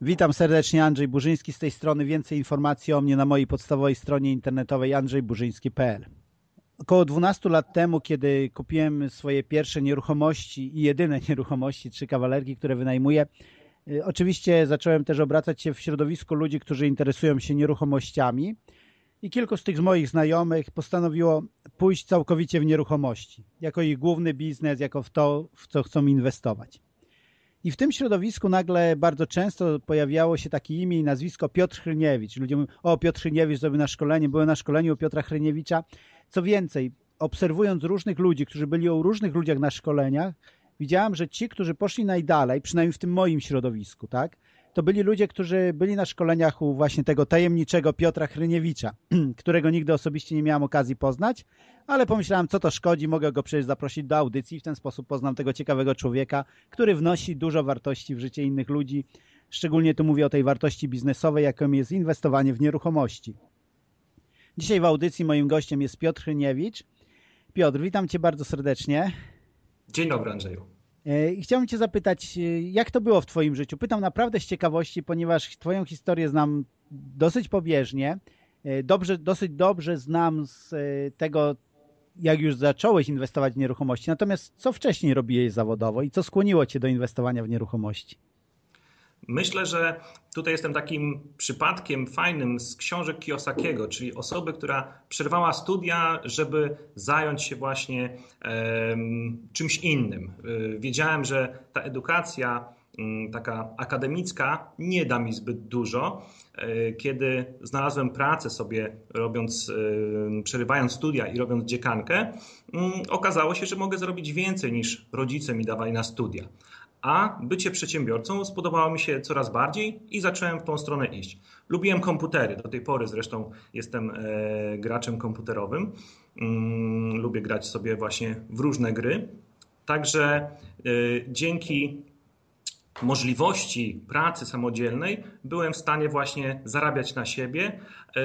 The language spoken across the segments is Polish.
Witam serdecznie, Andrzej Burzyński z tej strony. Więcej informacji o mnie na mojej podstawowej stronie internetowej andrzejburzyński.pl. Około 12 lat temu, kiedy kupiłem swoje pierwsze nieruchomości i jedyne nieruchomości, trzy kawalerki, które wynajmuję, y, oczywiście zacząłem też obracać się w środowisku ludzi, którzy interesują się nieruchomościami i kilku z tych z moich znajomych postanowiło pójść całkowicie w nieruchomości, jako ich główny biznes, jako w to, w co chcą inwestować. I w tym środowisku nagle bardzo często pojawiało się takie imię i nazwisko Piotr Hryniewicz. Ludzie mówią, o Piotr Hryniewicz zrobił na szkolenie, byłem na szkoleniu u Piotra Hryniewicza. Co więcej, obserwując różnych ludzi, którzy byli u różnych ludziach na szkoleniach, widziałem, że ci, którzy poszli najdalej, przynajmniej w tym moim środowisku, tak, to byli ludzie, którzy byli na szkoleniach u właśnie tego tajemniczego Piotra Hryniewicza, którego nigdy osobiście nie miałem okazji poznać, ale pomyślałem, co to szkodzi, mogę go przecież zaprosić do audycji i w ten sposób poznam tego ciekawego człowieka, który wnosi dużo wartości w życie innych ludzi. Szczególnie tu mówię o tej wartości biznesowej, jaką jest inwestowanie w nieruchomości. Dzisiaj w audycji moim gościem jest Piotr Hryniewicz. Piotr, witam Cię bardzo serdecznie. Dzień dobry Andrzeju. E, I chciałbym Cię zapytać, e, jak to było w Twoim życiu? Pytam naprawdę z ciekawości, ponieważ Twoją historię znam dosyć pobieżnie. E, dobrze, dosyć dobrze znam z tego, jak już zacząłeś inwestować w nieruchomości. Natomiast co wcześniej robiłeś zawodowo i co skłoniło Cię do inwestowania w nieruchomości? Myślę, że tutaj jestem takim przypadkiem fajnym z książek Kiyosakiego, czyli osoby, która przerwała studia, żeby zająć się właśnie um, czymś innym. Y, wiedziałem, że ta edukacja um, taka akademicka nie da mi zbyt dużo. Y, kiedy znalazłem pracę sobie robiąc, y, przerywając studia i robiąc dziekankę, um, okazało się, że mogę zrobić więcej niż rodzice mi dawali na studia a bycie przedsiębiorcą spodobało mi się coraz bardziej i zacząłem w tą stronę iść. Lubiłem komputery, do tej pory zresztą jestem e, graczem komputerowym. Mm, lubię grać sobie właśnie w różne gry. Także e, dzięki możliwości pracy samodzielnej byłem w stanie właśnie zarabiać na siebie, e,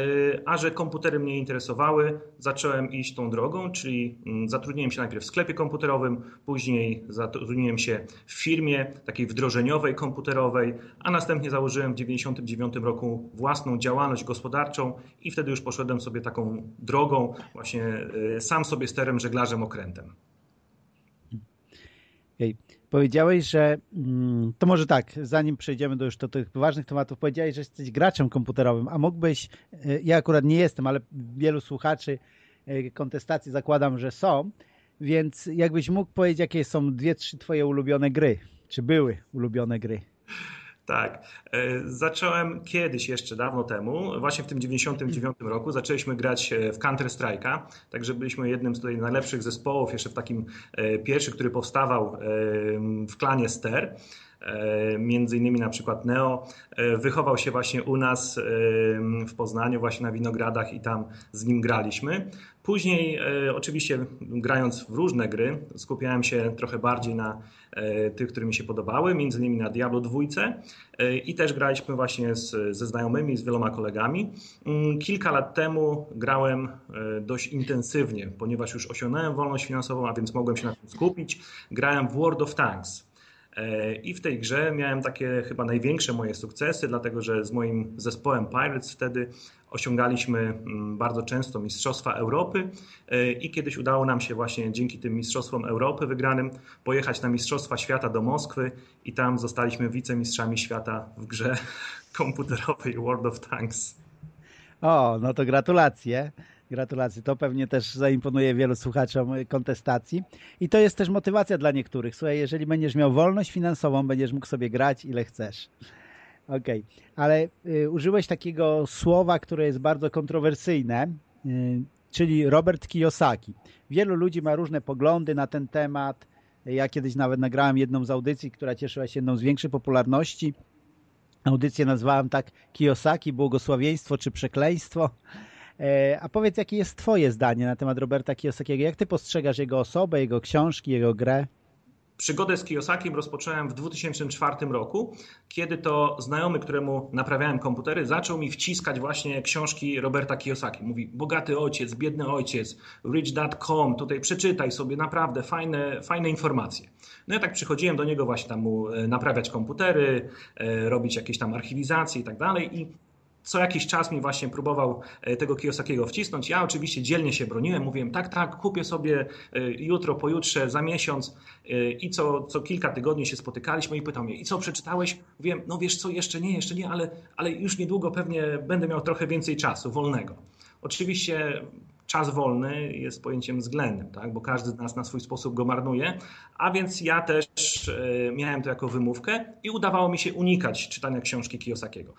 a że komputery mnie interesowały, zacząłem iść tą drogą, czyli mm, zatrudniłem się najpierw w sklepie komputerowym, później zatrudniłem się w firmie takiej wdrożeniowej, komputerowej, a następnie założyłem w 1999 roku własną działalność gospodarczą i wtedy już poszedłem sobie taką drogą, właśnie e, sam sobie sterem, żeglarzem, okrętem. Powiedziałeś, że mm, to może tak, zanim przejdziemy do już do tych ważnych tematów, powiedziałeś, że jesteś graczem komputerowym, a mógłbyś, e, ja akurat nie jestem, ale wielu słuchaczy e, kontestacji zakładam, że są, więc jakbyś mógł powiedzieć, jakie są dwie, trzy twoje ulubione gry, czy były ulubione gry? Tak. E, zacząłem kiedyś, jeszcze dawno temu, właśnie w tym 99 roku, zaczęliśmy grać e, w Counter Strike'a, także byliśmy jednym z tutaj najlepszych zespołów, jeszcze w takim e, pierwszy, który powstawał w klanie Ster między innymi na przykład Neo, wychował się właśnie u nas w Poznaniu, właśnie na Winogradach i tam z nim graliśmy. Później oczywiście grając w różne gry, skupiałem się trochę bardziej na E, tych, które mi się podobały, między innymi na Diablo 2 e, i też graliśmy właśnie z, ze znajomymi, z wieloma kolegami. Mm, kilka lat temu grałem e, dość intensywnie, ponieważ już osiągnąłem wolność finansową, a więc mogłem się na tym skupić. Grałem w World of Tanks. I w tej grze miałem takie chyba największe moje sukcesy, dlatego że z moim zespołem Pirates wtedy osiągaliśmy mm, bardzo często Mistrzostwa Europy e, i kiedyś udało nam się właśnie dzięki tym Mistrzostwom Europy wygranym pojechać na Mistrzostwa Świata do Moskwy i tam zostaliśmy wicemistrzami świata w grze komputerowej World of Tanks. O, no to gratulacje. Gratulacje. To pewnie też zaimponuje wielu słuchaczom kontestacji. I to jest też motywacja dla niektórych. Słuchaj, jeżeli będziesz miał wolność finansową, będziesz mógł sobie grać ile chcesz. Okej, okay. ale y, użyłeś takiego słowa, które jest bardzo kontrowersyjne, y, czyli Robert Kiyosaki. Wielu ludzi ma różne poglądy na ten temat. Ja kiedyś nawet nagrałem jedną z audycji, która cieszyła się jedną z większej popularności. Audycję nazwałem tak Kiyosaki, błogosławieństwo czy przekleństwo. E, a powiedz, jakie jest twoje zdanie na temat Roberta Kiyosakiego? Jak ty postrzegasz jego osobę, jego książki, jego grę? Przygodę z Kiyosakiem rozpocząłem w 2004 roku, kiedy to znajomy, któremu naprawiałem komputery, zaczął mi wciskać właśnie książki Roberta Kiyosaki. Mówi, bogaty ojciec, biedny ojciec, rich.com, tutaj przeczytaj sobie naprawdę fajne, fajne informacje. No ja tak przychodziłem do niego właśnie tam mu e, naprawiać komputery, e, robić jakieś tam archiwizacje i tak dalej i co jakiś czas mi właśnie próbował e, tego Kiyosakiego wcisnąć. Ja oczywiście dzielnie się broniłem, mówiłem tak, tak, kupię sobie jutro, pojutrze, za miesiąc i co, co kilka tygodni się spotykaliśmy i pytał mnie, i co przeczytałeś? Mówiłem, no wiesz co, jeszcze nie, jeszcze nie, ale, ale już niedługo pewnie będę miał trochę więcej czasu wolnego. Oczywiście czas wolny jest pojęciem względnym, tak? bo każdy z nas na swój sposób go marnuje, a więc ja też e, miałem to jako wymówkę i udawało mi się unikać czytania książki Kiyosakiego.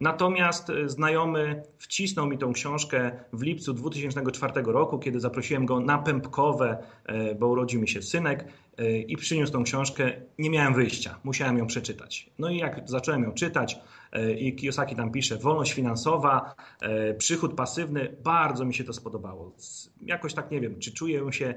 Natomiast e, znajomy wcisnął mi tą książkę w lipcu 2004 roku, kiedy zaprosiłem go na pępkowe, e, bo urodził mi się synek i przyniósł tą książkę. Nie miałem wyjścia, musiałem ją przeczytać. No i jak zacząłem ją czytać, E, i Kiyosaki tam pisze, wolność finansowa, e, przychód pasywny, bardzo mi się to spodobało. Jakoś tak nie wiem, czy czuję się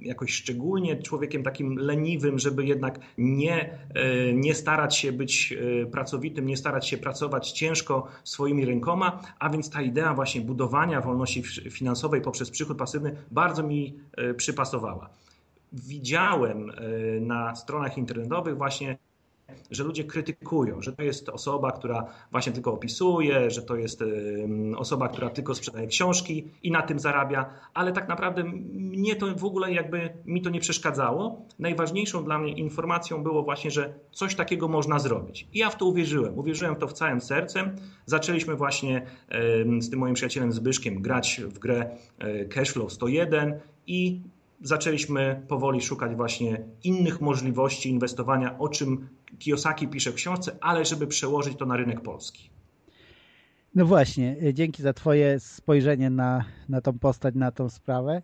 jakoś szczególnie człowiekiem takim leniwym, żeby jednak nie, e, nie starać się być pracowitym, nie starać się pracować ciężko swoimi rękoma, a więc ta idea właśnie budowania wolności finansowej poprzez przychód pasywny bardzo mi przypasowała. Widziałem na stronach internetowych właśnie że ludzie krytykują, że to jest osoba, która właśnie tylko opisuje, że to jest osoba, która tylko sprzedaje książki i na tym zarabia, ale tak naprawdę mnie to w ogóle jakby mi to nie przeszkadzało. Najważniejszą dla mnie informacją było właśnie, że coś takiego można zrobić. I ja w to uwierzyłem. Uwierzyłem w to w całym sercem. Zaczęliśmy właśnie z tym moim przyjacielem Zbyszkiem grać w grę e, Cashflow 101 i zaczęliśmy powoli szukać właśnie innych możliwości inwestowania, o czym Kiyosaki pisze w książce, ale żeby przełożyć to na rynek polski. No właśnie, e, dzięki za Twoje spojrzenie na, na tą postać, na tą sprawę.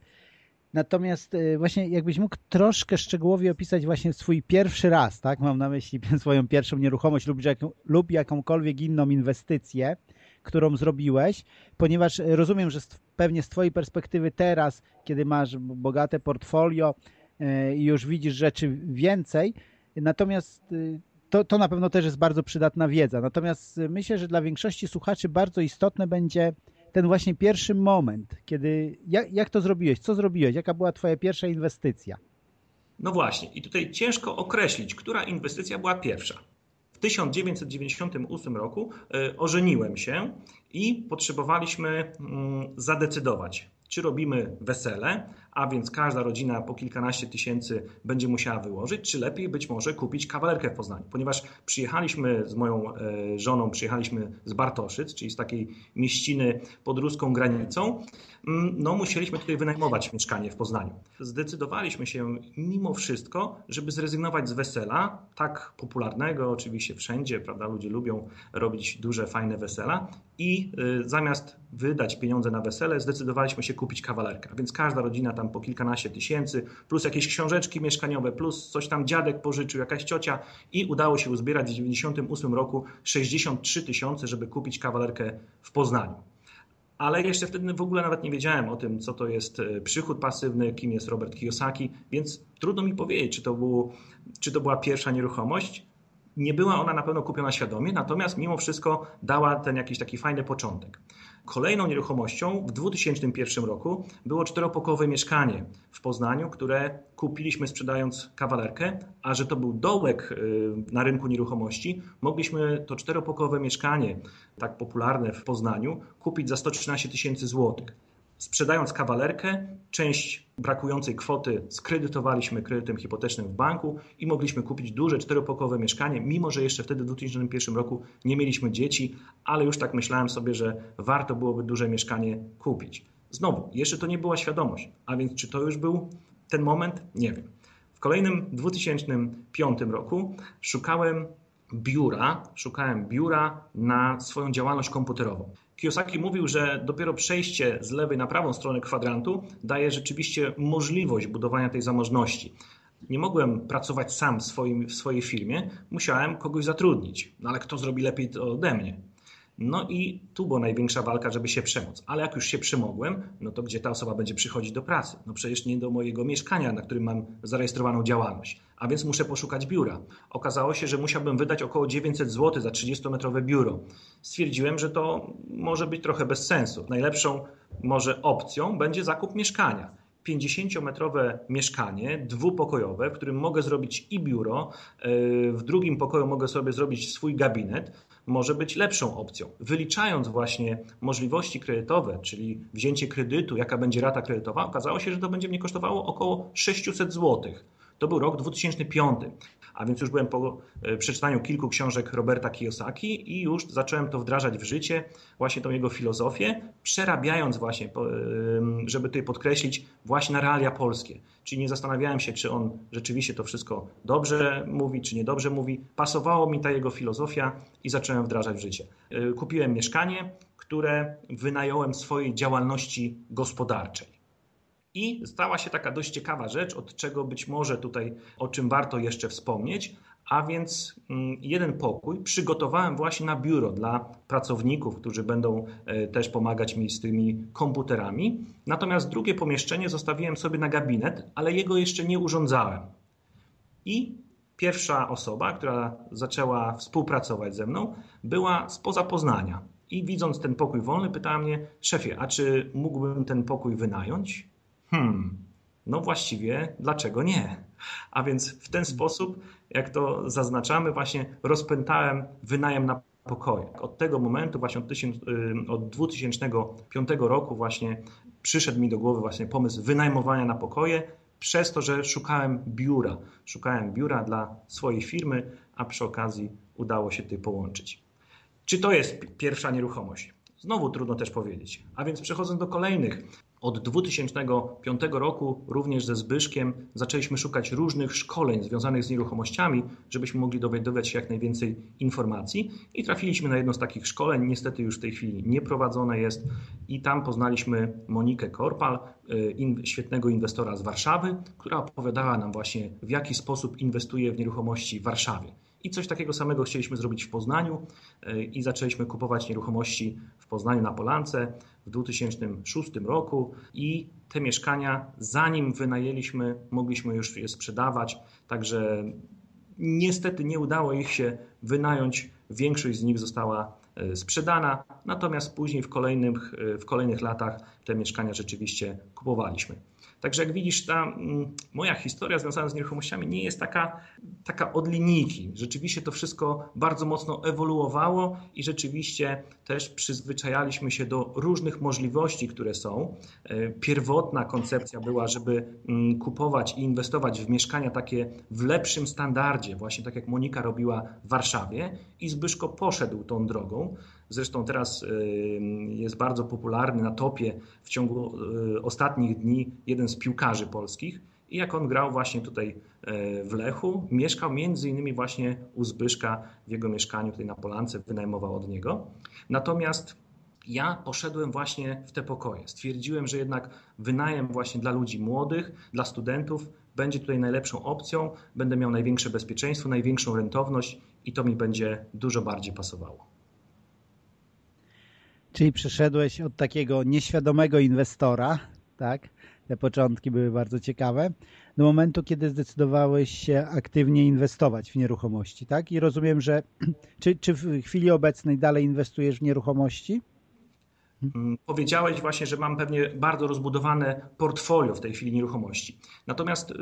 Natomiast e, właśnie jakbyś mógł troszkę szczegółowo opisać właśnie swój pierwszy raz, tak? Mam na myśli swoją pierwszą nieruchomość lub, lub jakąkolwiek inną inwestycję, którą zrobiłeś, ponieważ rozumiem, że pewnie z Twojej perspektywy teraz, kiedy masz bogate portfolio e, i już widzisz rzeczy więcej, natomiast y, to, to na pewno też jest bardzo przydatna wiedza. Natomiast myślę, że dla większości słuchaczy bardzo istotne będzie ten właśnie pierwszy moment, kiedy jak, jak to zrobiłeś, co zrobiłeś, jaka była Twoja pierwsza inwestycja? No właśnie, i tutaj ciężko określić, która inwestycja była pierwsza. W 1998 roku e, ożeniłem się i potrzebowaliśmy mm, zadecydować, czy robimy wesele, a więc każda rodzina po kilkanaście tysięcy będzie musiała wyłożyć, czy lepiej być może kupić kawalerkę w Poznaniu, ponieważ przyjechaliśmy z moją e, żoną, przyjechaliśmy z Bartoszyc, czyli z takiej mieściny pod ruską granicą, mm, no musieliśmy tutaj wynajmować mieszkanie w Poznaniu. Zdecydowaliśmy się mimo wszystko, żeby zrezygnować z wesela, tak popularnego oczywiście wszędzie, prawda, ludzie lubią robić duże, fajne wesela i y, zamiast wydać pieniądze na wesele, zdecydowaliśmy się kupić kawalerkę, więc każda rodzina tam po kilkanaście tysięcy, plus jakieś książeczki mieszkaniowe, plus coś tam dziadek pożyczył, jakaś ciocia i udało się uzbierać w 1998 roku 63 tysiące, żeby kupić kawalerkę w Poznaniu. Ale jeszcze wtedy w ogóle nawet nie wiedziałem o tym, co to jest e, przychód pasywny, kim jest Robert Kiyosaki, więc trudno mi powiedzieć, czy to, był, czy to była pierwsza nieruchomość. Nie była ona na pewno kupiona świadomie, natomiast mimo wszystko dała ten jakiś taki fajny początek. Kolejną nieruchomością w 2001 roku było czteropokowe mieszkanie w Poznaniu, które kupiliśmy sprzedając kawalerkę, a że to był dołek y, na rynku nieruchomości, mogliśmy to czteropokowe mieszkanie, tak popularne w Poznaniu, kupić za 113 tysięcy złotych. Sprzedając kawalerkę, część brakującej kwoty skredytowaliśmy kredytem hipotecznym w banku i mogliśmy kupić duże czteropokowe mieszkanie, mimo że jeszcze wtedy w 2001 roku nie mieliśmy dzieci, ale już tak myślałem sobie, że warto byłoby duże mieszkanie kupić. Znowu, jeszcze to nie była świadomość, a więc czy to już był ten moment? Nie wiem. W kolejnym 2005 roku szukałem biura, szukałem biura na swoją działalność komputerową. Kiyosaki mówił, że dopiero przejście z lewej na prawą stronę kwadrantu daje rzeczywiście możliwość budowania tej zamożności. Nie mogłem pracować sam w, swoim, w swojej firmie, musiałem kogoś zatrudnić. No ale kto zrobi lepiej to ode mnie? No i tu była największa walka, żeby się przemóc. Ale jak już się przemogłem, no to gdzie ta osoba będzie przychodzić do pracy? No przecież nie do mojego mieszkania, na którym mam zarejestrowaną działalność. A więc muszę poszukać biura. Okazało się, że musiałbym wydać około 900 zł za 30-metrowe biuro. Stwierdziłem, że to może być trochę bez sensu. Najlepszą może opcją będzie zakup mieszkania. 50-metrowe mieszkanie, dwupokojowe, w którym mogę zrobić i biuro, yy, w drugim pokoju mogę sobie zrobić swój gabinet, może być lepszą opcją. Wyliczając właśnie możliwości kredytowe, czyli wzięcie kredytu, jaka będzie rata kredytowa, okazało się, że to będzie mnie kosztowało około 600 zł. To był rok 2005 a więc już byłem po e, przeczytaniu kilku książek Roberta Kiyosaki i już zacząłem to wdrażać w życie, właśnie tą jego filozofię, przerabiając właśnie, żeby tutaj podkreślić, właśnie na realia polskie. Czyli nie zastanawiałem się, czy on rzeczywiście to wszystko dobrze mówi, czy niedobrze mówi. Pasowało mi ta jego filozofia i zacząłem wdrażać w życie. E, kupiłem mieszkanie, które wynająłem swojej działalności gospodarczej. I stała się taka dość ciekawa rzecz, od czego być może tutaj, o czym warto jeszcze wspomnieć, a więc mm, jeden pokój przygotowałem właśnie na biuro dla pracowników, którzy będą e, też pomagać mi z tymi komputerami. Natomiast drugie pomieszczenie zostawiłem sobie na gabinet, ale jego jeszcze nie urządzałem. I pierwsza osoba, która zaczęła współpracować ze mną, była spoza Poznania. I widząc ten pokój wolny, pytała mnie, szefie, a czy mógłbym ten pokój wynająć? Hmm, no właściwie dlaczego nie? A więc w ten sposób, jak to zaznaczamy, właśnie rozpętałem wynajem na pokoje. Od tego momentu, właśnie od, y, od 2005 roku właśnie przyszedł mi do głowy właśnie pomysł wynajmowania na pokoje, przez to, że szukałem biura. Szukałem biura dla swojej firmy, a przy okazji udało się tutaj połączyć. Czy to jest pierwsza nieruchomość? Znowu trudno też powiedzieć. A więc przechodząc do kolejnych od 2005 roku również ze Zbyszkiem zaczęliśmy szukać różnych szkoleń związanych z nieruchomościami, żebyśmy mogli dowiadywać się jak najwięcej informacji i trafiliśmy na jedno z takich szkoleń, niestety już w tej chwili nieprowadzone jest i tam poznaliśmy Monikę Korpal, y, świetnego inwestora z Warszawy, która opowiadała nam właśnie w jaki sposób inwestuje w nieruchomości w Warszawie. I coś takiego samego chcieliśmy zrobić w Poznaniu y, i zaczęliśmy kupować nieruchomości w Poznaniu na Polance w 2006 roku i te mieszkania, zanim wynajęliśmy, mogliśmy już je sprzedawać, także niestety nie udało ich się wynająć. Większość z nich została e, sprzedana, natomiast później w kolejnych, e, w kolejnych latach te mieszkania rzeczywiście kupowaliśmy. Także jak widzisz, ta mm, moja historia związana z nieruchomościami nie jest taka, taka od linijki. Rzeczywiście to wszystko bardzo mocno ewoluowało i rzeczywiście też przyzwyczajaliśmy się do różnych możliwości, które są. E, pierwotna koncepcja była, żeby mm, kupować i inwestować w mieszkania takie w lepszym standardzie, właśnie tak jak Monika robiła w Warszawie i Zbyszko poszedł tą drogą. Zresztą teraz jest bardzo popularny na topie w ciągu y, ostatnich dni jeden z piłkarzy polskich. I jak on grał właśnie tutaj e, w Lechu, mieszkał między innymi właśnie u Zbyszka w jego mieszkaniu tutaj na Polance, wynajmował od niego. Natomiast ja poszedłem właśnie w te pokoje. Stwierdziłem, że jednak wynajem właśnie dla ludzi młodych, dla studentów będzie tutaj najlepszą opcją, będę miał największe bezpieczeństwo, największą rentowność i to mi będzie dużo bardziej pasowało. Czyli przeszedłeś od takiego nieświadomego inwestora, tak? Te początki były bardzo ciekawe, do momentu, kiedy zdecydowałeś się aktywnie inwestować w nieruchomości, tak? I rozumiem, że czy, czy w chwili obecnej dalej inwestujesz w nieruchomości? Mm, powiedziałeś właśnie, że mam pewnie bardzo rozbudowane portfolio w tej chwili nieruchomości. Natomiast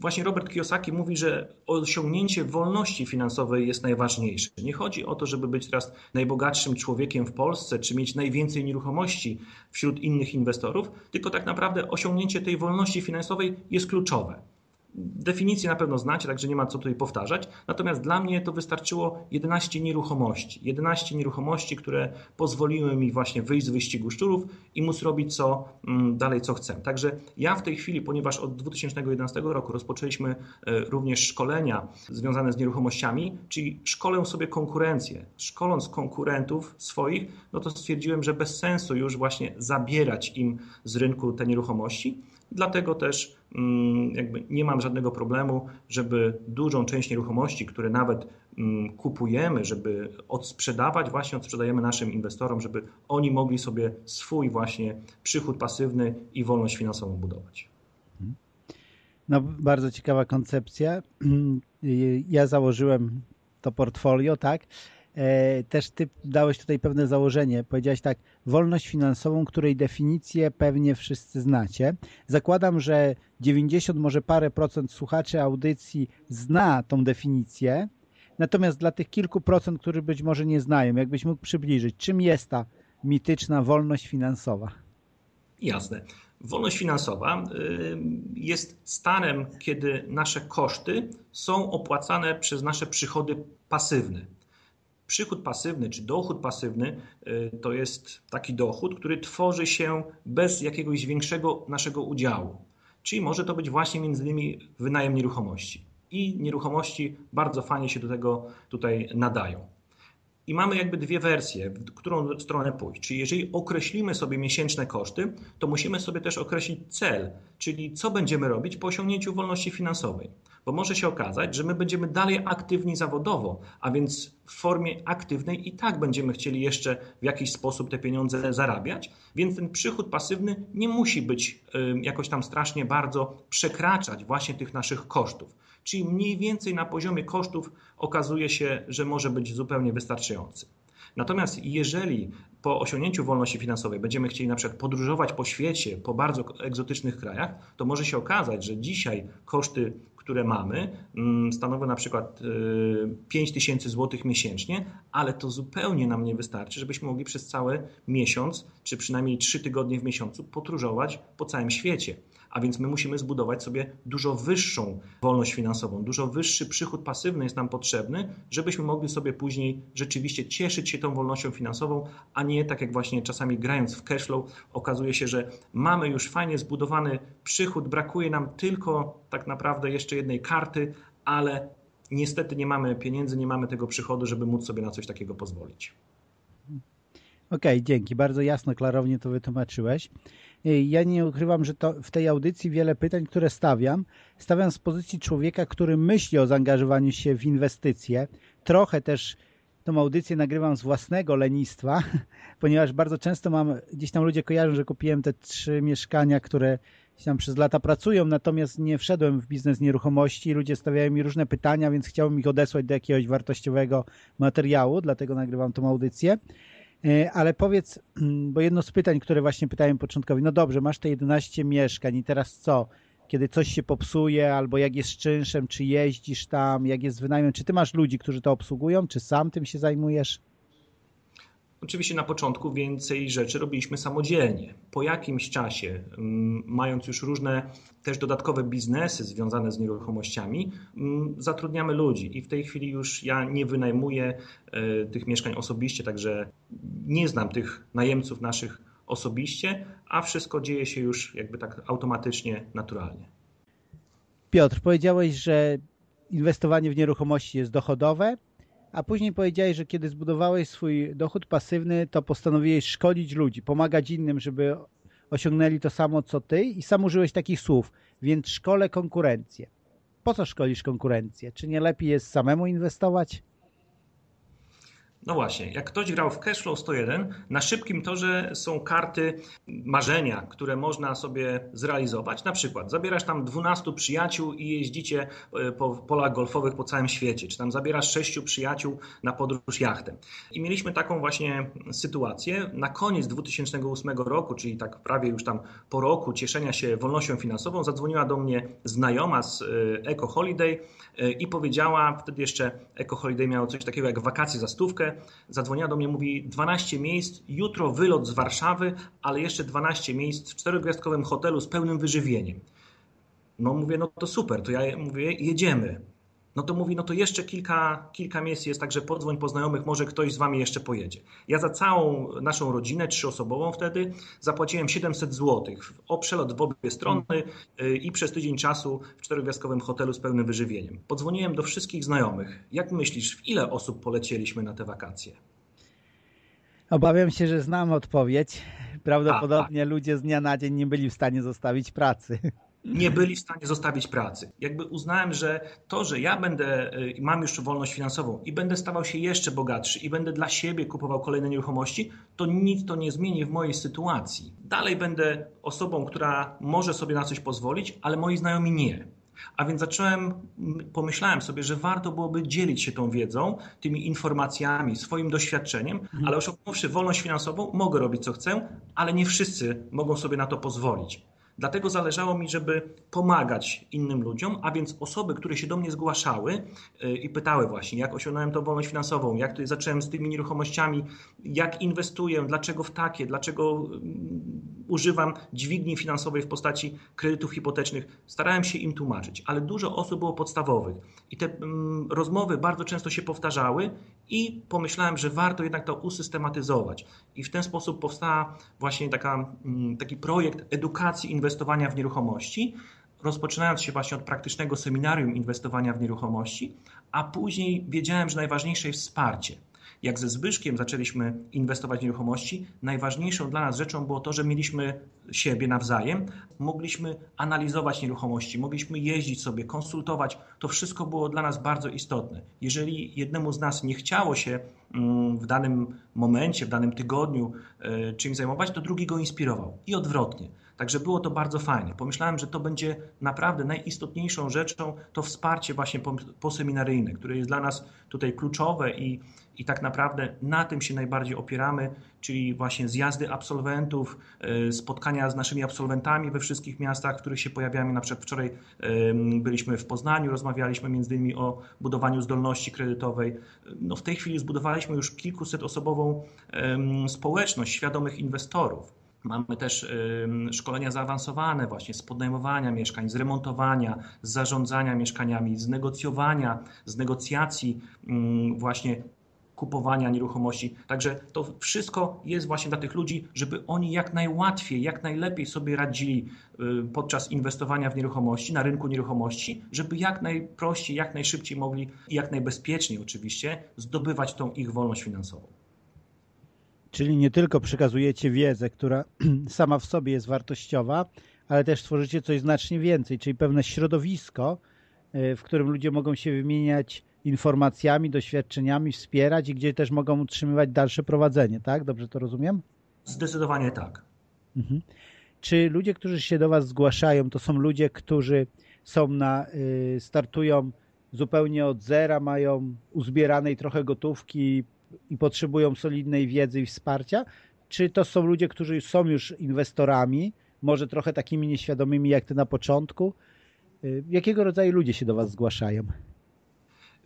właśnie Robert Kiyosaki mówi, że osiągnięcie wolności finansowej jest najważniejsze. Nie chodzi o to, żeby być teraz najbogatszym człowiekiem w Polsce, czy mieć najwięcej nieruchomości wśród innych inwestorów, tylko tak naprawdę osiągnięcie tej wolności finansowej jest kluczowe. Definicję na pewno znacie, także nie ma co tutaj powtarzać. Natomiast dla mnie to wystarczyło 11 nieruchomości. 11 nieruchomości, które pozwoliły mi właśnie wyjść z wyścigu szczurów i móc robić co mm, dalej, co chcę. Także ja w tej chwili, ponieważ od 2011 roku rozpoczęliśmy e, również szkolenia związane z nieruchomościami, czyli szkolę sobie konkurencję. Szkoląc konkurentów swoich, no to stwierdziłem, że bez sensu już właśnie zabierać im z rynku te nieruchomości Dlatego też jakby nie mam żadnego problemu, żeby dużą część nieruchomości, które nawet mm, kupujemy, żeby odsprzedawać, właśnie odsprzedajemy naszym inwestorom, żeby oni mogli sobie swój właśnie przychód pasywny i wolność finansową budować. No, bardzo ciekawa koncepcja. Ja założyłem to portfolio, tak? E, też ty dałeś tutaj pewne założenie. Powiedziałeś tak, wolność finansową, której definicję pewnie wszyscy znacie. Zakładam, że 90, może parę procent słuchaczy audycji zna tą definicję. Natomiast dla tych kilku procent, którzy być może nie znają, jakbyś mógł przybliżyć, czym jest ta mityczna wolność finansowa? Jasne. Wolność finansowa y, jest stanem, kiedy nasze koszty są opłacane przez nasze przychody pasywne. Przychód pasywny czy dochód pasywny y, to jest taki dochód, który tworzy się bez jakiegoś większego naszego udziału. Czyli może to być właśnie między innymi wynajem nieruchomości. I nieruchomości bardzo fajnie się do tego tutaj nadają. I mamy jakby dwie wersje, w którą stronę pójść. Czyli jeżeli określimy sobie miesięczne koszty, to musimy sobie też określić cel, czyli co będziemy robić po osiągnięciu wolności finansowej. Bo może się okazać, że my będziemy dalej aktywni zawodowo, a więc w formie aktywnej i tak będziemy chcieli jeszcze w jakiś sposób te pieniądze zarabiać, więc ten przychód pasywny nie musi być jakoś tam strasznie bardzo przekraczać właśnie tych naszych kosztów czyli mniej więcej na poziomie kosztów okazuje się, że może być zupełnie wystarczający. Natomiast jeżeli po osiągnięciu wolności finansowej będziemy chcieli na przykład podróżować po świecie, po bardzo egzotycznych krajach, to może się okazać, że dzisiaj koszty, które mamy, mm, stanowią na przykład 5 y, tysięcy złotych miesięcznie, ale to zupełnie nam nie wystarczy, żebyśmy mogli przez cały miesiąc, czy przynajmniej 3 tygodnie w miesiącu podróżować po całym świecie a więc my musimy zbudować sobie dużo wyższą wolność finansową, dużo wyższy przychód pasywny jest nam potrzebny, żebyśmy mogli sobie później rzeczywiście cieszyć się tą wolnością finansową, a nie tak jak właśnie czasami grając w cashflow okazuje się, że mamy już fajnie zbudowany przychód, brakuje nam tylko tak naprawdę jeszcze jednej karty, ale niestety nie mamy pieniędzy, nie mamy tego przychodu, żeby móc sobie na coś takiego pozwolić. Okej, okay, dzięki. Bardzo jasno, klarownie to wytłumaczyłeś. Ja nie ukrywam, że to w tej audycji wiele pytań, które stawiam, stawiam z pozycji człowieka, który myśli o zaangażowaniu się w inwestycje. Trochę też tą audycję nagrywam z własnego lenistwa, ponieważ bardzo często mam, gdzieś tam ludzie kojarzą, że kupiłem te trzy mieszkania, które gdzieś tam przez lata pracują, natomiast nie wszedłem w biznes nieruchomości. Ludzie stawiają mi różne pytania, więc chciałbym ich odesłać do jakiegoś wartościowego materiału, dlatego nagrywam tą audycję. E, ale powiedz, bo jedno z pytań, które właśnie pytałem początkowi, no dobrze, masz te 11 mieszkań i teraz co? Kiedy coś się popsuje, albo jak jest z czynszem, czy jeździsz tam, jak jest z wynajmem, czy ty masz ludzi, którzy to obsługują, czy sam tym się zajmujesz? Oczywiście na początku więcej rzeczy robiliśmy samodzielnie. Po jakimś czasie, mm, mając już różne też dodatkowe biznesy związane z nieruchomościami, mm, zatrudniamy ludzi i w tej chwili już ja nie wynajmuję e, tych mieszkań osobiście, także nie znam tych najemców naszych osobiście, a wszystko dzieje się już jakby tak automatycznie, naturalnie. Piotr, powiedziałeś, że inwestowanie w nieruchomości jest dochodowe, a później powiedziałeś, że kiedy zbudowałeś swój dochód pasywny, to postanowiłeś szkolić ludzi, pomagać innym, żeby osiągnęli to samo co ty i sam użyłeś takich słów, więc szkole konkurencję. Po co szkolisz konkurencję? Czy nie lepiej jest samemu inwestować? No właśnie, jak ktoś grał w Cashflow 101, na szybkim torze są karty marzenia, które można sobie zrealizować. Na przykład zabierasz tam 12 przyjaciół i jeździcie e, po polach golfowych po całym świecie, czy tam zabierasz 6 przyjaciół na podróż jachtem. I mieliśmy taką właśnie sytuację. Na koniec 2008 roku, czyli tak prawie już tam po roku cieszenia się wolnością finansową, zadzwoniła do mnie znajoma z e, Eco Holiday e, i powiedziała, wtedy jeszcze Eco Holiday miało coś takiego jak wakacje za stówkę, zadzwoniła do mnie, mówi 12 miejsc, jutro wylot z Warszawy, ale jeszcze 12 miejsc w czterogwiazdkowym hotelu z pełnym wyżywieniem. No mówię, no to super, to ja mówię, jedziemy. No to mówi, no to jeszcze kilka, kilka miejsc jest, także podzwoń po znajomych, może ktoś z wami jeszcze pojedzie. Ja za całą naszą rodzinę, trzyosobową wtedy, zapłaciłem 700 zł o przelot w obie strony i przez tydzień czasu w czterogwiazdkowym hotelu z pełnym wyżywieniem. Podzwoniłem do wszystkich znajomych. Jak myślisz, w ile osób polecieliśmy na te wakacje? Obawiam się, że znam odpowiedź. prawdopodobnie a, a. ludzie z dnia na dzień nie byli w stanie zostawić pracy nie byli w stanie zostawić pracy. Jakby uznałem, że to, że ja będę, y, mam już wolność finansową i będę stawał się jeszcze bogatszy i będę dla siebie kupował kolejne nieruchomości, to nic to nie zmieni w mojej sytuacji. Dalej będę osobą, która może sobie na coś pozwolić, ale moi znajomi nie. A więc zacząłem, pomyślałem sobie, że warto byłoby dzielić się tą wiedzą, tymi informacjami, swoim doświadczeniem, mhm. ale osiągnąwszy wolność finansową, mogę robić co chcę, ale nie wszyscy mogą sobie na to pozwolić. Dlatego zależało mi, żeby pomagać innym ludziom, a więc osoby, które się do mnie zgłaszały y, i pytały właśnie, jak osiągnąłem tą wolność finansową, jak zacząłem z tymi nieruchomościami, jak inwestuję, dlaczego w takie, dlaczego używam dźwigni finansowej w postaci kredytów hipotecznych. Starałem się im tłumaczyć, ale dużo osób było podstawowych i te mm, rozmowy bardzo często się powtarzały i pomyślałem, że warto jednak to usystematyzować. I w ten sposób powstała właśnie taka, mm, taki projekt edukacji inwestowania w nieruchomości, rozpoczynając się właśnie od praktycznego seminarium inwestowania w nieruchomości, a później wiedziałem, że najważniejsze jest wsparcie. Jak ze Zbyszkiem zaczęliśmy inwestować w nieruchomości, najważniejszą dla nas rzeczą było to, że mieliśmy siebie nawzajem, mogliśmy analizować nieruchomości, mogliśmy jeździć sobie, konsultować. To wszystko było dla nas bardzo istotne. Jeżeli jednemu z nas nie chciało się mm, w danym momencie, w danym tygodniu e, czymś zajmować, to drugi go inspirował i odwrotnie. Także było to bardzo fajne. Pomyślałem, że to będzie naprawdę najistotniejszą rzeczą to wsparcie właśnie poseminaryjne, które jest dla nas tutaj kluczowe i, i tak naprawdę na tym się najbardziej opieramy, czyli właśnie zjazdy absolwentów, e, spotkania z naszymi absolwentami we wszystkich miastach, w których się pojawiamy. Na przykład wczoraj byliśmy w Poznaniu, rozmawialiśmy między innymi o budowaniu zdolności kredytowej. No w tej chwili zbudowaliśmy już kilkuset osobową społeczność świadomych inwestorów. Mamy też szkolenia zaawansowane właśnie z podnajmowania mieszkań, z remontowania, z zarządzania mieszkaniami, z negocjowania, z negocjacji właśnie kupowania nieruchomości. Także to wszystko jest właśnie dla tych ludzi, żeby oni jak najłatwiej, jak najlepiej sobie radzili y, podczas inwestowania w nieruchomości, na rynku nieruchomości, żeby jak najprościej, jak najszybciej mogli i jak najbezpieczniej oczywiście zdobywać tą ich wolność finansową. Czyli nie tylko przekazujecie wiedzę, która sama w sobie jest wartościowa, ale też tworzycie coś znacznie więcej, czyli pewne środowisko, y, w którym ludzie mogą się wymieniać informacjami, doświadczeniami, wspierać i gdzie też mogą utrzymywać dalsze prowadzenie, tak? Dobrze to rozumiem? Zdecydowanie tak. Mhm. Czy ludzie, którzy się do Was zgłaszają, to są ludzie, którzy są na, y, startują zupełnie od zera, mają uzbieranej trochę gotówki i potrzebują solidnej wiedzy i wsparcia? Czy to są ludzie, którzy są już inwestorami, może trochę takimi nieświadomymi jak Ty na początku? Y, jakiego rodzaju ludzie się do Was zgłaszają?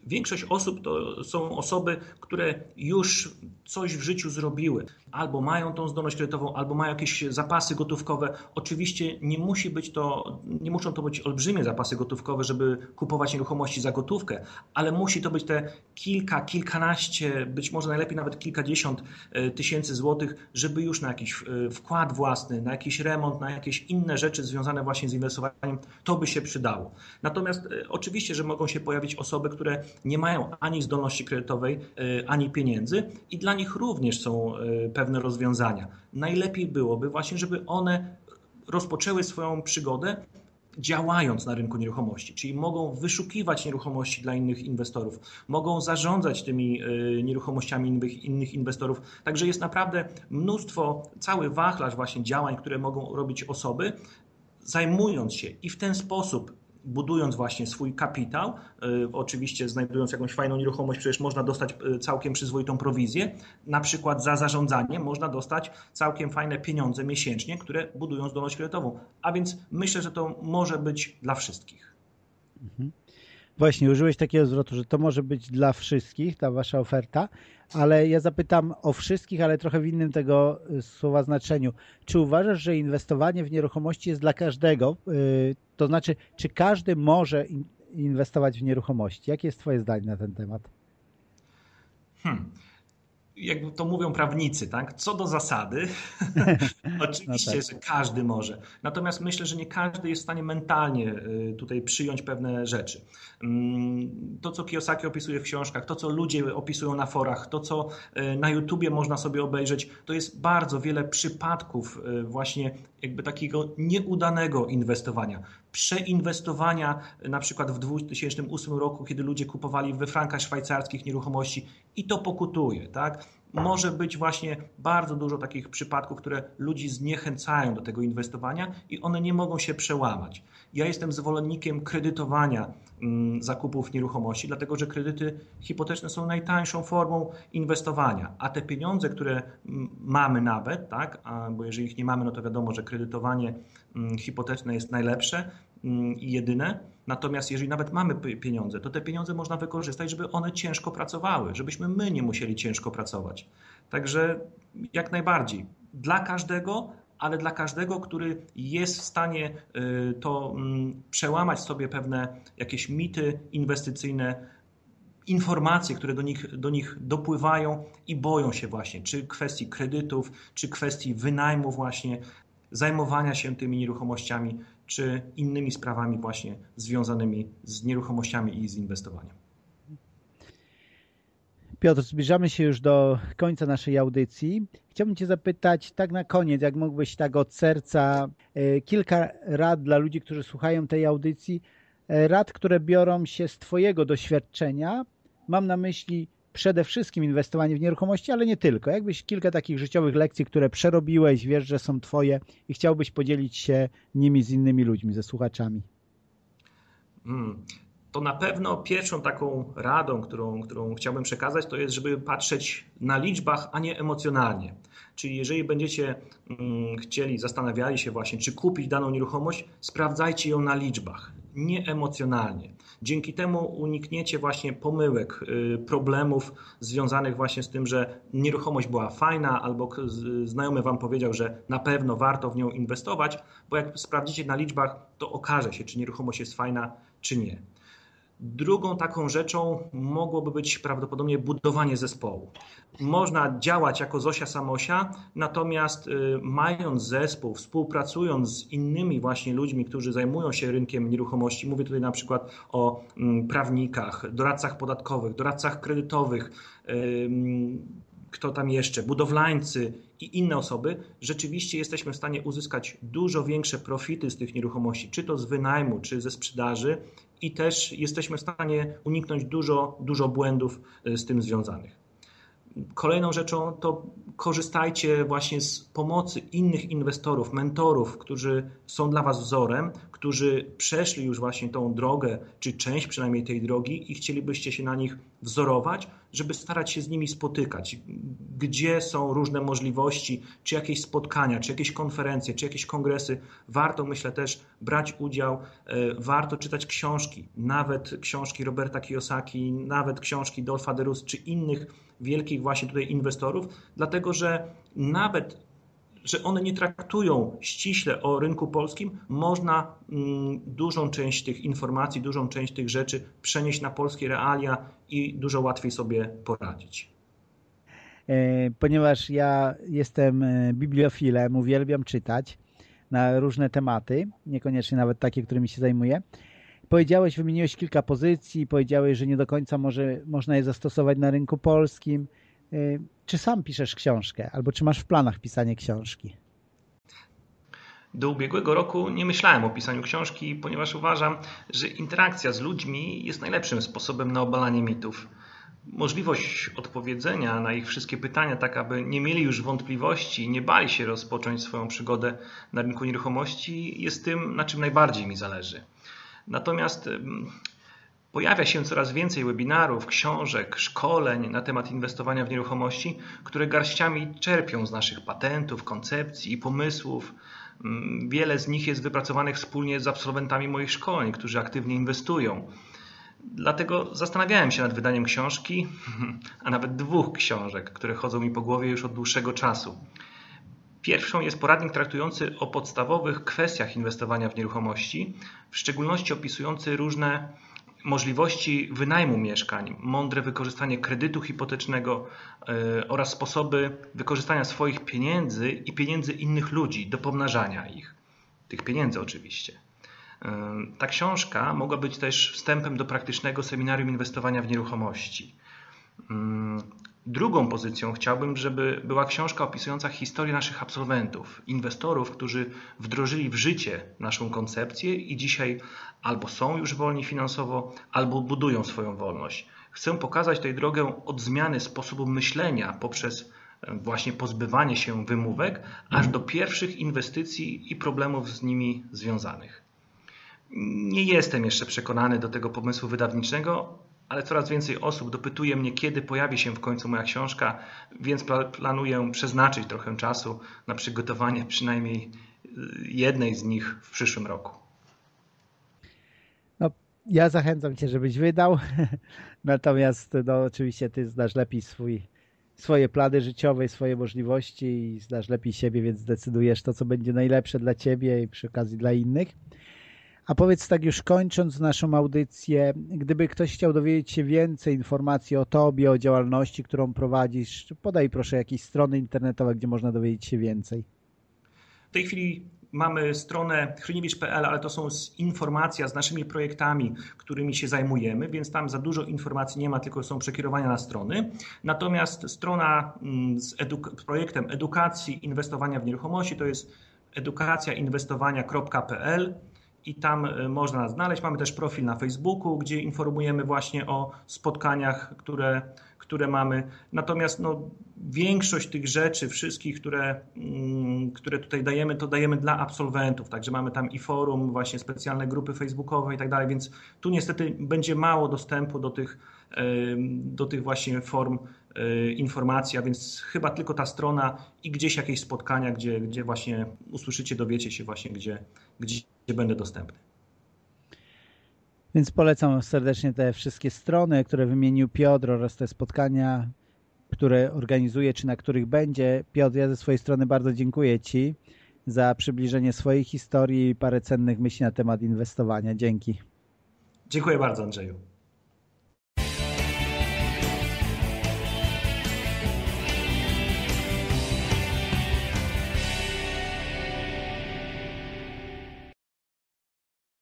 Większość osób to są osoby, które już coś w życiu zrobiły. Albo mają tą zdolność kredytową, albo mają jakieś zapasy gotówkowe. Oczywiście nie musi być to, nie muszą to być olbrzymie zapasy gotówkowe, żeby kupować nieruchomości za gotówkę, ale musi to być te kilka, kilkanaście, być może najlepiej nawet kilkadziesiąt e, tysięcy złotych, żeby już na jakiś e, wkład własny, na jakiś remont, na jakieś inne rzeczy związane właśnie z inwestowaniem, to by się przydało. Natomiast e, oczywiście, że mogą się pojawić osoby, które nie mają ani zdolności kredytowej, ani pieniędzy i dla nich również są pewne rozwiązania. Najlepiej byłoby właśnie, żeby one rozpoczęły swoją przygodę działając na rynku nieruchomości, czyli mogą wyszukiwać nieruchomości dla innych inwestorów, mogą zarządzać tymi y, nieruchomościami innych, innych inwestorów. Także jest naprawdę mnóstwo, cały wachlarz właśnie działań, które mogą robić osoby, zajmując się i w ten sposób budując właśnie swój kapitał, y, oczywiście znajdując jakąś fajną nieruchomość, przecież można dostać y, całkiem przyzwoitą prowizję. Na przykład za zarządzanie można dostać całkiem fajne pieniądze miesięcznie, które budują zdolność kredytową. A więc myślę, że to może być dla wszystkich. Mhm. Właśnie, użyłeś takiego zwrotu, że to może być dla wszystkich, ta wasza oferta, ale ja zapytam o wszystkich, ale trochę w innym tego y, słowa znaczeniu. Czy uważasz, że inwestowanie w nieruchomości jest dla każdego? Y, to znaczy, czy każdy może inwestować w nieruchomości? Jakie jest twoje zdanie na ten temat? Hmm. Jak to mówią prawnicy, tak? Co do zasady, oczywiście, no tak. że każdy może. Natomiast myślę, że nie każdy jest w stanie mentalnie y, tutaj przyjąć pewne rzeczy. Mm, to, co Kiyosaki opisuje w książkach, to, co ludzie opisują na forach, to, co y, na YouTubie można sobie obejrzeć, to jest bardzo wiele przypadków y, właśnie jakby takiego nieudanego inwestowania, przeinwestowania na przykład w 2008 roku, kiedy ludzie kupowali we frankach szwajcarskich nieruchomości i to pokutuje, tak? Może być właśnie bardzo dużo takich przypadków, które ludzi zniechęcają do tego inwestowania i one nie mogą się przełamać. Ja jestem zwolennikiem kredytowania mm, zakupów nieruchomości, dlatego że kredyty hipoteczne są najtańszą formą inwestowania, a te pieniądze, które mm, mamy nawet, tak, bo jeżeli ich nie mamy, no to wiadomo, że kredytowanie mm, hipoteczne jest najlepsze i jedyne. Natomiast jeżeli nawet mamy pieniądze, to te pieniądze można wykorzystać, żeby one ciężko pracowały, żebyśmy my nie musieli ciężko pracować. Także jak najbardziej. Dla każdego, ale dla każdego, który jest w stanie y, to mm, przełamać sobie pewne jakieś mity inwestycyjne, informacje, które do nich, do nich dopływają i boją się właśnie, czy kwestii kredytów, czy kwestii wynajmu właśnie, zajmowania się tymi nieruchomościami, czy innymi sprawami właśnie związanymi z nieruchomościami i z inwestowaniem. Piotr, zbliżamy się już do końca naszej audycji. Chciałbym Cię zapytać tak na koniec, jak mógłbyś tak od serca e, kilka rad dla ludzi, którzy słuchają tej audycji, e, rad, które biorą się z Twojego doświadczenia. Mam na myśli przede wszystkim inwestowanie w nieruchomości, ale nie tylko. Jakbyś kilka takich życiowych lekcji, które przerobiłeś, wiesz, że są Twoje i chciałbyś podzielić się nimi z innymi ludźmi, ze słuchaczami. Hmm to na pewno pierwszą taką radą, którą, którą chciałbym przekazać, to jest, żeby patrzeć na liczbach, a nie emocjonalnie. Czyli jeżeli będziecie mm, chcieli, zastanawiali się właśnie, czy kupić daną nieruchomość, sprawdzajcie ją na liczbach, nie emocjonalnie. Dzięki temu unikniecie właśnie pomyłek, y, problemów związanych właśnie z tym, że nieruchomość była fajna, albo znajomy wam powiedział, że na pewno warto w nią inwestować, bo jak sprawdzicie na liczbach, to okaże się, czy nieruchomość jest fajna, czy nie. Drugą taką rzeczą mogłoby być prawdopodobnie budowanie zespołu. Można działać jako Zosia Samosia, natomiast y, mając zespół, współpracując z innymi właśnie ludźmi, którzy zajmują się rynkiem nieruchomości, mówię tutaj na przykład o mm, prawnikach, doradcach podatkowych, doradcach kredytowych, kto tam jeszcze, budowlańcy i inne osoby, rzeczywiście jesteśmy w stanie uzyskać dużo większe profity z tych nieruchomości, czy to z wynajmu, czy ze sprzedaży, i też jesteśmy w stanie uniknąć dużo, dużo błędów e, z tym związanych. Kolejną rzeczą to korzystajcie właśnie z pomocy innych inwestorów, mentorów, którzy są dla Was wzorem, którzy przeszli już właśnie tą drogę, czy część przynajmniej tej drogi i chcielibyście się na nich wzorować, żeby starać się z nimi spotykać. Gdzie są różne możliwości, czy jakieś spotkania, czy jakieś konferencje, czy jakieś kongresy. Warto, myślę, też brać udział, e, warto czytać książki, nawet książki Roberta Kiyosaki, nawet książki Dolfa Derus, czy innych wielkich właśnie tutaj inwestorów, dlatego że nawet że one nie traktują ściśle o rynku polskim, można mm, dużą część tych informacji, dużą część tych rzeczy przenieść na polskie realia i dużo łatwiej sobie poradzić. E, ponieważ ja jestem e, bibliofilem, uwielbiam czytać na różne tematy, niekoniecznie nawet takie, którymi się zajmuję. Powiedziałeś, wymieniłeś kilka pozycji, powiedziałeś, że nie do końca może, można je zastosować na rynku polskim. Y, czy sam piszesz książkę, albo czy masz w planach pisanie książki? Do ubiegłego roku nie myślałem o pisaniu książki, ponieważ uważam, że interakcja z ludźmi jest najlepszym sposobem na obalanie mitów. Możliwość odpowiedzenia na ich wszystkie pytania, tak aby nie mieli już wątpliwości i nie bali się rozpocząć swoją przygodę na rynku nieruchomości, jest tym, na czym najbardziej mi zależy. Natomiast Pojawia się coraz więcej webinarów, książek, szkoleń na temat inwestowania w nieruchomości, które garściami czerpią z naszych patentów, koncepcji i pomysłów. Wiele z nich jest wypracowanych wspólnie z absolwentami moich szkoleń, którzy aktywnie inwestują. Dlatego zastanawiałem się nad wydaniem książki, a nawet dwóch książek, które chodzą mi po głowie już od dłuższego czasu. Pierwszą jest poradnik traktujący o podstawowych kwestiach inwestowania w nieruchomości, w szczególności opisujący różne możliwości wynajmu mieszkań, mądre wykorzystanie kredytu hipotecznego e, oraz sposoby wykorzystania swoich pieniędzy i pieniędzy innych ludzi do pomnażania ich. Tych pieniędzy oczywiście. E, ta książka mogła być też wstępem do praktycznego seminarium inwestowania w nieruchomości. Drugą pozycją chciałbym, żeby była książka opisująca historię naszych absolwentów, inwestorów, którzy wdrożyli w życie naszą koncepcję i dzisiaj albo są już wolni finansowo, albo budują swoją wolność. Chcę pokazać tę drogę od zmiany sposobu myślenia poprzez e, właśnie pozbywanie się wymówek, aż do pierwszych inwestycji i problemów z nimi związanych. Nie jestem jeszcze przekonany do tego pomysłu wydawniczego, ale coraz więcej osób dopytuje mnie, kiedy pojawi się w końcu moja książka, więc planuję przeznaczyć trochę czasu na przygotowanie przynajmniej y, jednej z nich w przyszłym roku. No, ja zachęcam Cię, żebyś wydał, natomiast no, oczywiście Ty znasz lepiej swój, swoje plany życiowe, swoje możliwości i znasz lepiej siebie, więc zdecydujesz to, co będzie najlepsze dla Ciebie i przy okazji dla innych. A powiedz tak już kończąc naszą audycję, gdyby ktoś chciał dowiedzieć się więcej informacji o Tobie, o działalności, którą prowadzisz, podaj proszę jakieś strony internetowe, gdzie można dowiedzieć się więcej. W tej chwili mamy stronę chryniewicz.pl, ale to są informacje z naszymi projektami, którymi się zajmujemy, więc tam za dużo informacji nie ma, tylko są przekierowania na strony. Natomiast strona mm, z projektem edukacji inwestowania w nieruchomości to jest edukacjainwestowania.pl i tam e, można nas znaleźć. Mamy też profil na Facebooku, gdzie informujemy właśnie o spotkaniach, które, które mamy. Natomiast no, większość tych rzeczy, wszystkich, które, mm, które tutaj dajemy, to dajemy dla absolwentów. Także mamy tam i forum, właśnie specjalne grupy facebookowe i tak dalej, więc tu niestety będzie mało dostępu do tych, do tych właśnie form e, informacji, a więc chyba tylko ta strona i gdzieś jakieś spotkania, gdzie, gdzie właśnie usłyszycie, dowiecie się właśnie, gdzie, gdzie będę dostępny. Więc polecam serdecznie te wszystkie strony, które wymienił Piotr oraz te spotkania, które organizuje, czy na których będzie. Piotr, ja ze swojej strony bardzo dziękuję Ci za przybliżenie swojej historii i parę cennych myśli na temat inwestowania. Dzięki. Dziękuję bardzo, Andrzeju.